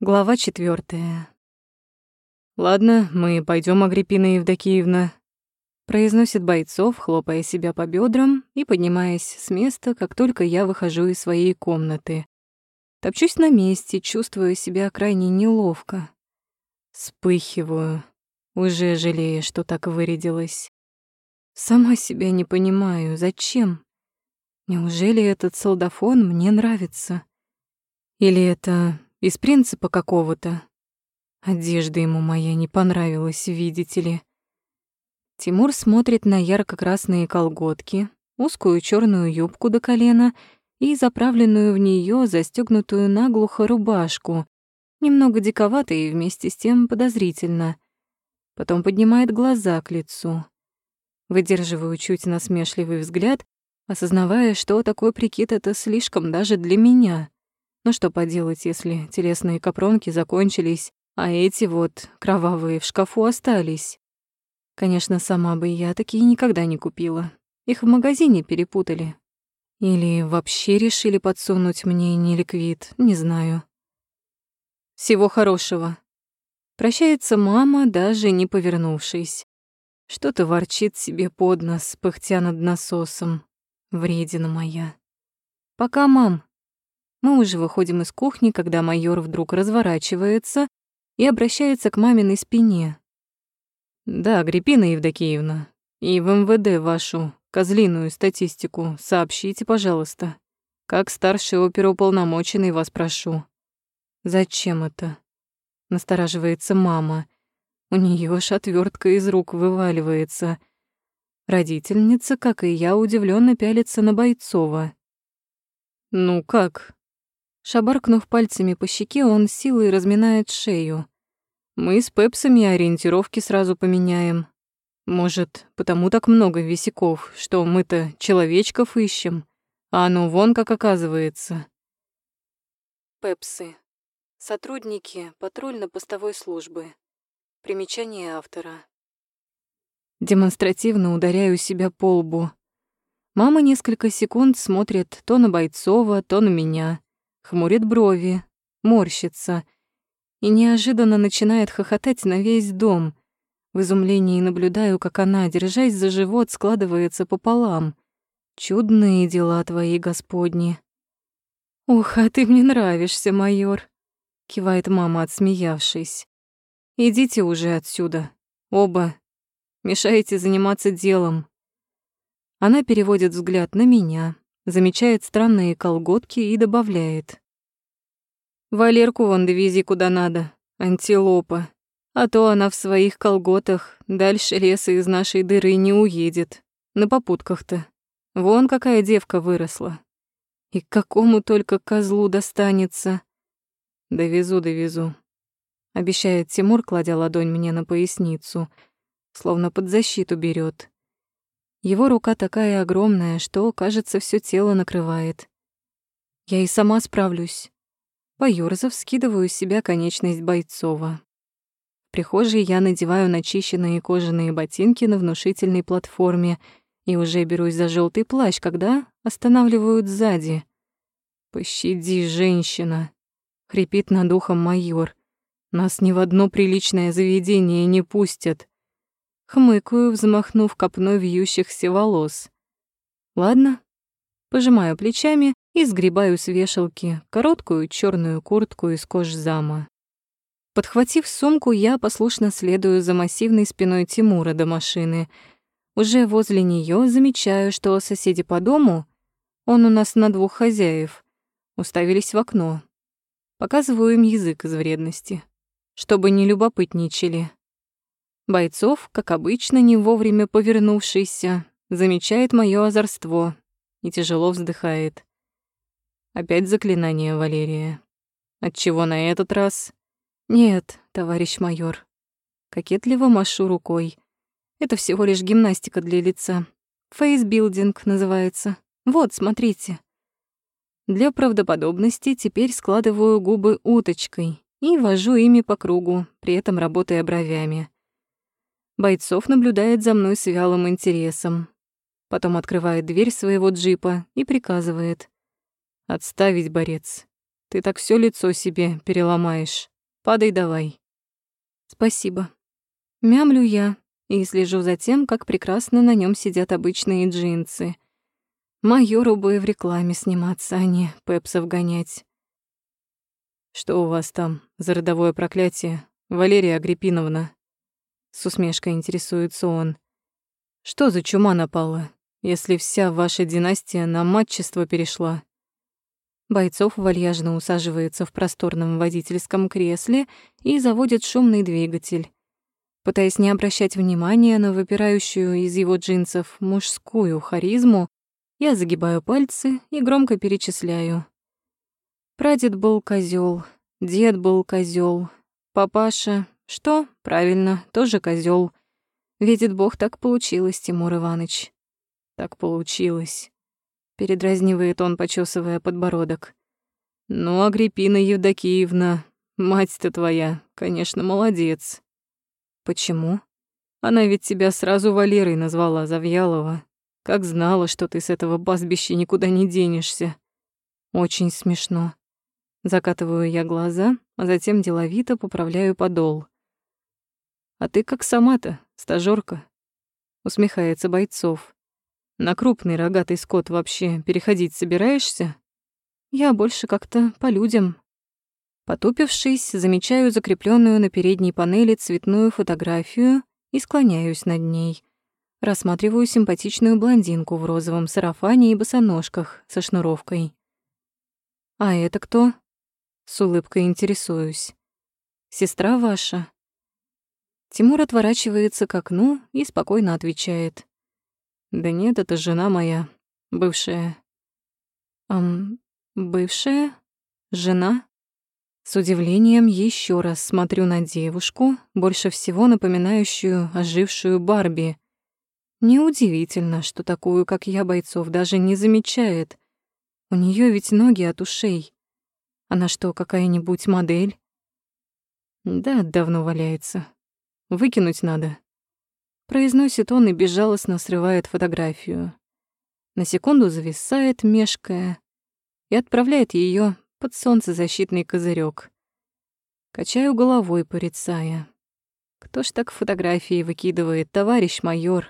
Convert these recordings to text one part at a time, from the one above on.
Глава четвертая. «Ладно, мы пойдем, Агриппина Евдокиевна», — произносит Бойцов, хлопая себя по бедрам и поднимаясь с места, как только я выхожу из своей комнаты. Топчусь на месте, чувствую себя крайне неловко. Вспыхиваю, уже жалея, что так вырядилась. Сама себя не понимаю, зачем? Неужели этот солдафон мне нравится? Или это из принципа какого-то? Одежда ему моя не понравилась, видите ли. Тимур смотрит на ярко-красные колготки, узкую черную юбку до колена и заправленную в нее застегнутую наглухо рубашку, немного диковато и вместе с тем подозрительно. Потом поднимает глаза к лицу. Выдерживаю чуть насмешливый взгляд, осознавая, что такой прикид — это слишком даже для меня. Ну что поделать, если телесные капронки закончились, а эти вот кровавые в шкафу остались? Конечно, сама бы я такие никогда не купила. Их в магазине перепутали. Или вообще решили подсунуть мне неликвид, не знаю. Всего хорошего. Прощается мама, даже не повернувшись. Что-то ворчит себе под нос, пыхтя над насосом. Вредина моя. Пока, мам. Мы уже выходим из кухни, когда майор вдруг разворачивается и обращается к маминой спине. Да, Гриппина Евдокиевна, и в МВД вашу козлиную статистику сообщите, пожалуйста. Как старший оперуполномоченный вас прошу. Зачем это? Настораживается мама. У нее аж отвертка из рук вываливается. Родительница, как и я, удивленно пялится на Бойцова. «Ну как?» Шабаркнув пальцами по щеке, он силой разминает шею. «Мы с пепсами ориентировки сразу поменяем. Может, потому так много висяков, что мы-то человечков ищем, а оно вон как оказывается». Пепсы. Сотрудники патрульно-постовой службы. Примечание автора. Демонстративно ударяю себя по лбу. Мама несколько секунд смотрит то на Бойцова, то на меня хмурит брови, морщится и неожиданно начинает хохотать на весь дом. В изумлении наблюдаю, как она, держась за живот, складывается пополам. Чудные дела твои, Господни. «Ух, а ты мне нравишься, майор», — кивает мама, отсмеявшись. «Идите уже отсюда, оба. Мешаете заниматься делом». Она переводит взгляд на меня, замечает странные колготки и добавляет. «Валерку вон довези куда надо, антилопа. А то она в своих колготах дальше леса из нашей дыры не уедет. На попутках-то. Вон какая девка выросла. И какому только козлу достанется. Довезу, довезу. Обещает Тимур, кладя ладонь мне на поясницу, словно под защиту берет. Его рука такая огромная, что, кажется, все тело накрывает. Я и сама справлюсь. Поёрзав, скидываю с себя конечность Бойцова. В прихожей я надеваю начищенные кожаные ботинки на внушительной платформе и уже берусь за желтый плащ, когда останавливают сзади. «Пощади, женщина!» — хрипит над ухом майор. «Нас ни в одно приличное заведение не пустят. Хмыкаю, взмахнув копной вьющихся волос. Ладно. Пожимаю плечами и сгребаю с вешалки короткую черную куртку из кожзама. Подхватив сумку, я послушно следую за массивной спиной Тимура до машины. Уже возле нее замечаю, что соседи по дому, он у нас на двух хозяев, уставились в окно. Показываю им язык из вредности, чтобы не любопытничали. Бойцов, как обычно, не вовремя повернувшийся, замечает моё озорство и тяжело вздыхает. Опять заклинание, Валерия. Отчего на этот раз? Нет, товарищ майор. Кокетливо машу рукой. Это всего лишь гимнастика для лица. Фейсбилдинг называется. Вот, смотрите. Для правдоподобности теперь складываю губы уточкой и вожу ими по кругу, при этом работая бровями. Бойцов наблюдает за мной с вялым интересом. Потом открывает дверь своего джипа и приказывает. «Отставить, борец. Ты так все лицо себе переломаешь. Падай давай. Спасибо. Мямлю я и слежу за тем, как прекрасно на нем сидят обычные джинсы. Майору бы в рекламе сниматься, а не пепсов гонять. Что у вас там за родовое проклятие, Валерия Агриппиновна? С усмешкой интересуется он. Что за чума напала, если вся ваша династия на матчество перешла? Бойцов вальяжно усаживается в просторном водительском кресле и заводит шумный двигатель. Пытаясь не обращать внимания на выпирающую из его джинсов мужскую харизму, я загибаю пальцы и громко перечисляю. Прадед был козел, дед был козел, папаша... Что? Правильно, тоже козел. Видит Бог, так получилось, Тимур Иванович. Так получилось. Передразнивает он, почесывая подбородок. Ну, Агриппина Евдокиевна, мать-то твоя, конечно, молодец. Почему? Она ведь тебя сразу Валерой назвала, Завьялова. Как знала, что ты с этого пастбища никуда не денешься. Очень смешно. Закатываю я глаза, а затем деловито поправляю подол. А ты как сама-то, стажёрка? Усмехается Бойцов. На крупный рогатый скот вообще переходить собираешься? Я больше как-то по людям. Потупившись, замечаю закрепленную на передней панели цветную фотографию и склоняюсь над ней. Рассматриваю симпатичную блондинку в розовом сарафане и босоножках со шнуровкой. «А это кто?» С улыбкой интересуюсь. «Сестра ваша?» Тимур отворачивается к окну и спокойно отвечает. Да нет, это жена моя, бывшая. Ам, бывшая? Жена? С удивлением еще раз смотрю на девушку, больше всего напоминающую ожившую Барби. Неудивительно, что такую, как я, бойцов даже не замечает. У нее ведь ноги от ушей. Она что, какая-нибудь модель? Да, давно валяется. Выкинуть надо. Произносит он и безжалостно срывает фотографию. На секунду зависает, мешкая, и отправляет ее под солнцезащитный козырек. Качаю головой, порицая. Кто ж так фотографии выкидывает, товарищ майор?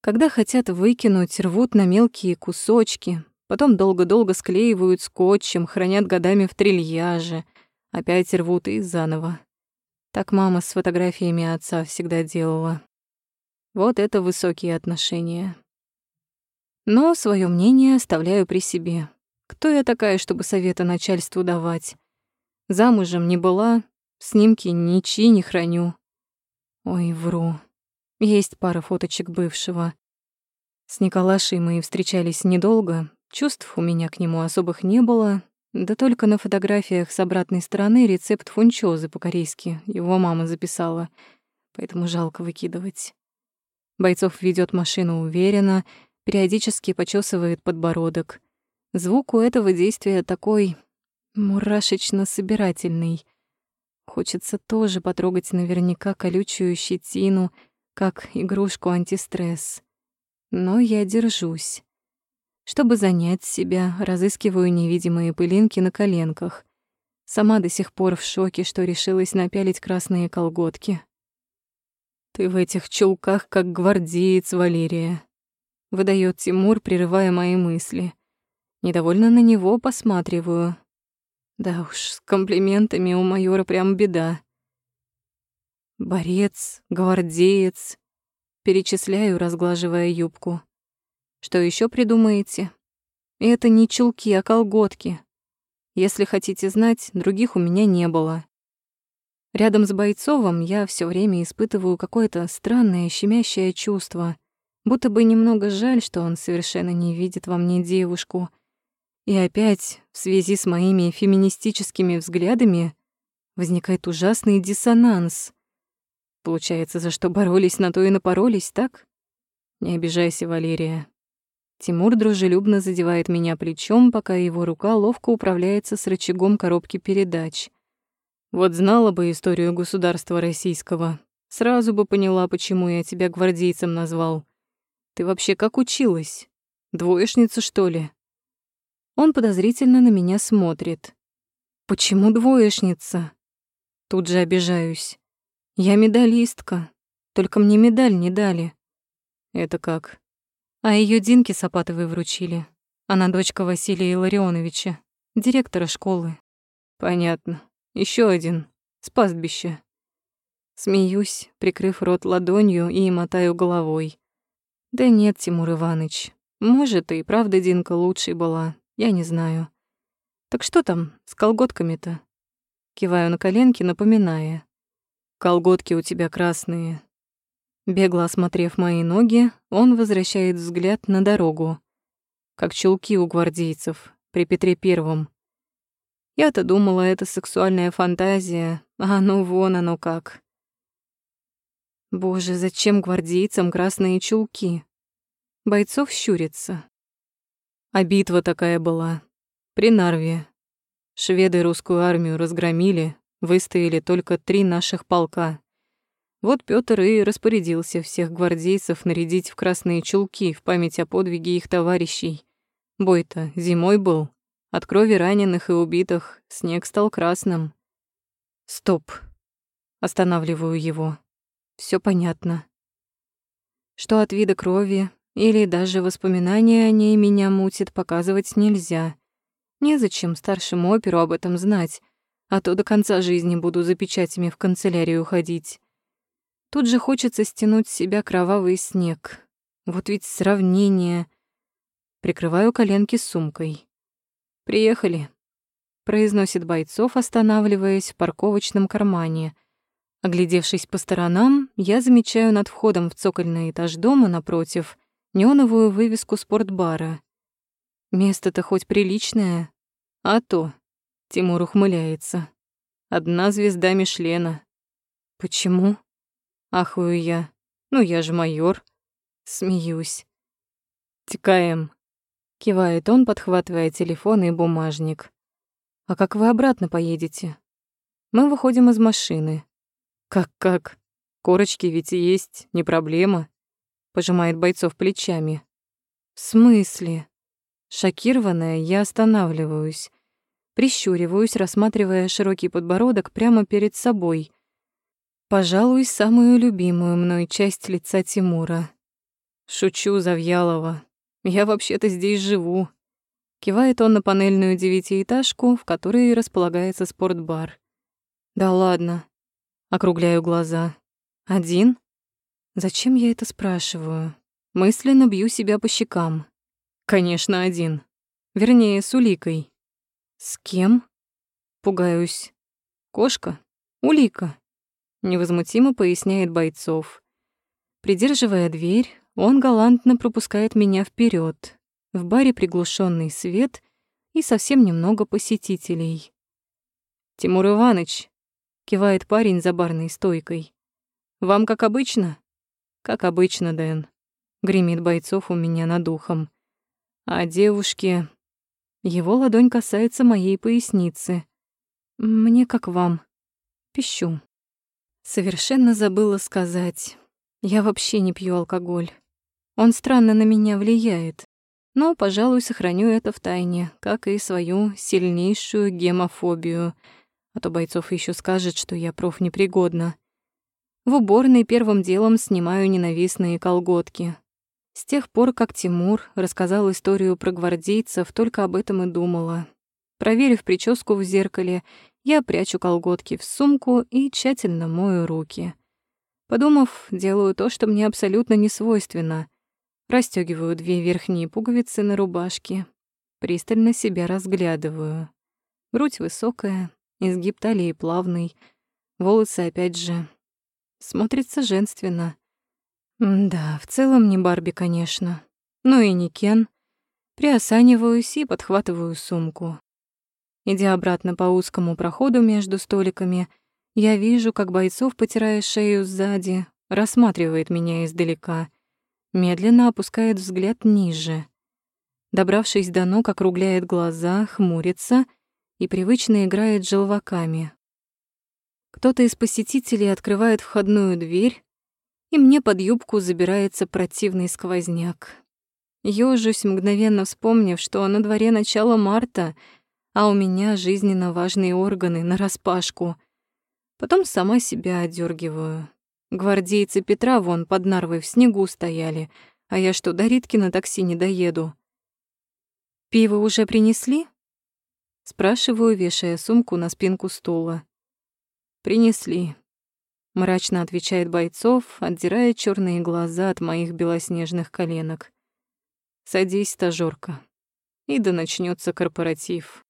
Когда хотят выкинуть, рвут на мелкие кусочки, потом долго-долго склеивают скотчем, хранят годами в трильяже, опять рвут и заново. Так мама с фотографиями отца всегда делала. Вот это высокие отношения. Но свое мнение оставляю при себе. Кто я такая, чтобы советы начальству давать? Замужем не была, снимки ничьи не храню. Ой, вру. Есть пара фоточек бывшего. С Николашей мы встречались недолго, чувств у меня к нему особых не было, да только на фотографиях с обратной стороны рецепт фунчозы по-корейски его мама записала, поэтому жалко выкидывать. Бойцов ведет машину уверенно, периодически почесывает подбородок. Звук у этого действия такой мурашечно-собирательный. Хочется тоже потрогать наверняка колючую щетину, как игрушку антистресс. Но я держусь. Чтобы занять себя, разыскиваю невидимые пылинки на коленках. Сама до сих пор в шоке, что решилась напялить красные колготки. «Ты в этих чулках, как гвардеец, Валерия», — выдает Тимур, прерывая мои мысли. Недовольно на него посматриваю. Да уж, с комплиментами у майора прям беда. Борец, гвардеец. Перечисляю, разглаживая юбку. Что еще придумаете? это не чулки, а колготки. Если хотите знать, других у меня не было. Рядом с Бойцовым я все время испытываю какое-то странное щемящее чувство, будто бы немного жаль, что он совершенно не видит во мне девушку. И опять, в связи с моими феминистическими взглядами, возникает ужасный диссонанс. Получается, за что боролись, на то и напоролись, так? Не обижайся, Валерия. Тимур дружелюбно задевает меня плечом, пока его рука ловко управляется с рычагом коробки передач. Вот знала бы историю государства российского, сразу бы поняла, почему я тебя гвардейцем назвал. Ты вообще как училась? Двоечница, что ли? Он подозрительно на меня смотрит. Почему двоечница? Тут же обижаюсь. Я медалистка, только мне медаль не дали. Это как? А ее Динке Сапатовой вручили. Она дочка Василия Илларионовича, директора школы. Понятно. Еще один. С пастбища. Смеюсь, прикрыв рот ладонью и мотаю головой. Да нет, Тимур Иванович. Может, и правда Динка лучшей была. Я не знаю. Так что там с колготками-то? Киваю на коленки, напоминая. Колготки у тебя красные. Бегло осмотрев мои ноги, он возвращает взгляд на дорогу. Как чулки у гвардейцев при Петре Первом. Я-то думала, это сексуальная фантазия, а ну вон оно как. Боже, зачем гвардейцам красные чулки? Бойцов щурится. А битва такая была. При Нарве. Шведы русскую армию разгромили, выстояли только три наших полка. Вот Пётр и распорядился всех гвардейцев нарядить в красные чулки в память о подвиге их товарищей. Бой-то зимой был. От крови раненых и убитых снег стал красным. Стоп. Останавливаю его. Все понятно. Что от вида крови или даже воспоминания о ней меня мутит, показывать нельзя. Незачем старшему оперу об этом знать, а то до конца жизни буду за печатями в канцелярию ходить. Тут же хочется стянуть с себя кровавый снег. Вот ведь сравнение. Прикрываю коленки сумкой. «Приехали», — произносит Бойцов, останавливаясь в парковочном кармане. Оглядевшись по сторонам, я замечаю над входом в цокольный этаж дома напротив неоновую вывеску спортбара. Место-то хоть приличное, а то. Тимур ухмыляется. Одна звезда Мишлена. Почему? Ахую я. Ну, я же майор. Смеюсь. Тикаем. Кивает он, подхватывая телефон и бумажник. «А как вы обратно поедете?» Мы выходим из машины. «Как-как? Корочки ведь есть, не проблема», — пожимает бойцов плечами. «В смысле?» Шокированная, я останавливаюсь. Прищуриваюсь, рассматривая широкий подбородок прямо перед собой. Пожалуй, самую любимую мной часть лица Тимура. Шучу, Завьялова. Я вообще-то здесь живу. Кивает он на панельную девятиэтажку, в которой располагается спортбар. Да ладно. Округляю глаза. Один? Зачем я это спрашиваю? Мысленно бью себя по щекам. Конечно, один. Вернее, с уликой. С кем? Пугаюсь. Кошка? Улика. Невозмутимо поясняет бойцов. Придерживая дверь, он галантно пропускает меня вперед. В баре приглушенный свет и совсем немного посетителей. «Тимур Иванович», — кивает парень за барной стойкой. «Вам как обычно?» «Как обычно, Дэн», — гремит бойцов у меня над ухом. «А девушки...» Его ладонь касается моей поясницы. «Мне как вам?» Пищу. Совершенно забыла сказать. Я вообще не пью алкоголь. Он странно на меня влияет, но, пожалуй, сохраню это в тайне, как и свою сильнейшую гемофобию, а то бойцов еще скажет, что я профнепригодна. В уборной первым делом снимаю ненавистные колготки. С тех пор, как Тимур рассказал историю про гвардейцев, только об этом и думала. Проверив прическу в зеркале, я прячу колготки в сумку и тщательно мою руки. Подумав, делаю то, что мне абсолютно не свойственно. Растёгиваю две верхние пуговицы на рубашке. Пристально себя разглядываю. Грудь высокая, изгиб талии плавный. Волосы, опять же, смотрится женственно. да, в целом не Барби, конечно. Но и не Кен. Приосаниваюсь и подхватываю сумку. Идя обратно по узкому проходу между столиками, я вижу, как бойцов, потирая шею сзади, рассматривает меня издалека медленно опускает взгляд ниже. Добравшись до ног, округляет глаза, хмурится и привычно играет желваками. Кто-то из посетителей открывает входную дверь, и мне под юбку забирается противный сквозняк. Ёжусь, мгновенно вспомнив, что на дворе начало марта, а у меня жизненно важные органы нараспашку. Потом сама себя одергиваю. Гвардейцы Петра вон под Нарвой в снегу стояли, а я что, до Ритки на такси не доеду? «Пиво уже принесли?» Спрашиваю, вешая сумку на спинку стула. «Принесли», — мрачно отвечает Бойцов, отдирая черные глаза от моих белоснежных коленок. «Садись, стажёрка, и да начнется корпоратив».